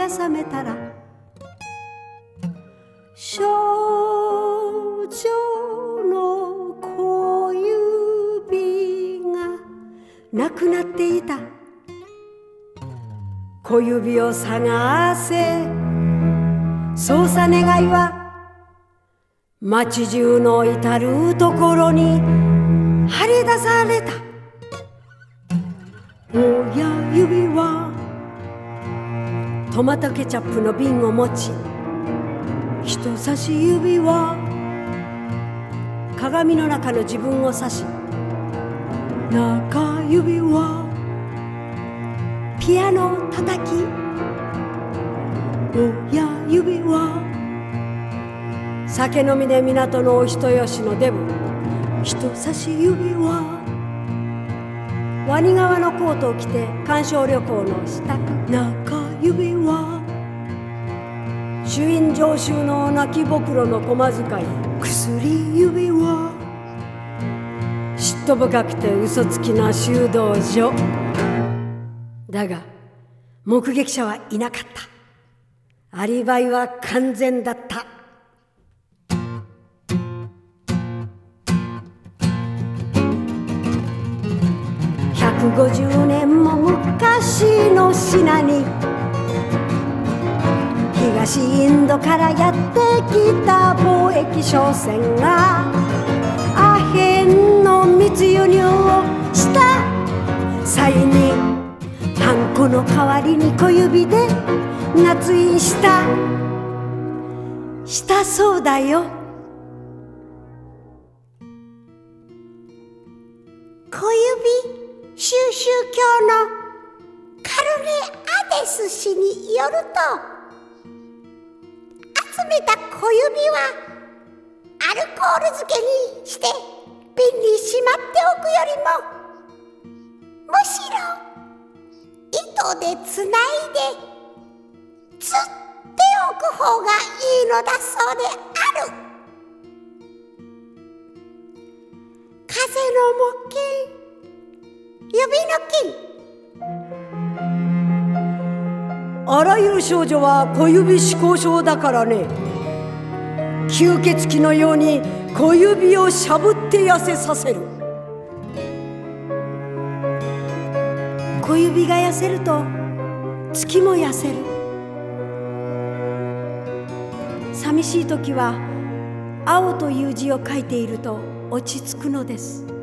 が覚めたら少女の小指がなくなっていた。小指を探せ。操作願いは町中の至るところに張り出された。親指はトマトケチャップの瓶を持ち人差し指は鏡の中の自分を指し中指はピアノを叩き親指は酒飲みで港のお人よしのデブ。人差し指はワニ革のコートを着て鑑賞旅行の支度。中指は朱印常習の泣きぼくろの駒遣い。薬指は嫉妬深くて嘘つきな修道女。だが目撃者はいなかった。アリバイは完全だった。150年も昔の品に。インドからやってきた貿易商船がアヘンの密輸入をした。際にハンコの代わりに小指で捺印した。したそうだよ。小指収集教のカルネ・アデス氏によると集めた小指はアルコール漬けにして瓶にしまっておくよりもむしろ糸でつないでつっておく方がいいのだそうである。風の木琴指の金あらゆる少女は小指思考症だからね。吸血鬼のように小指をしゃぶって痩せさせる。小指が痩せると月も痩せる。寂しい時は青という字を書いていると落ち着くのです。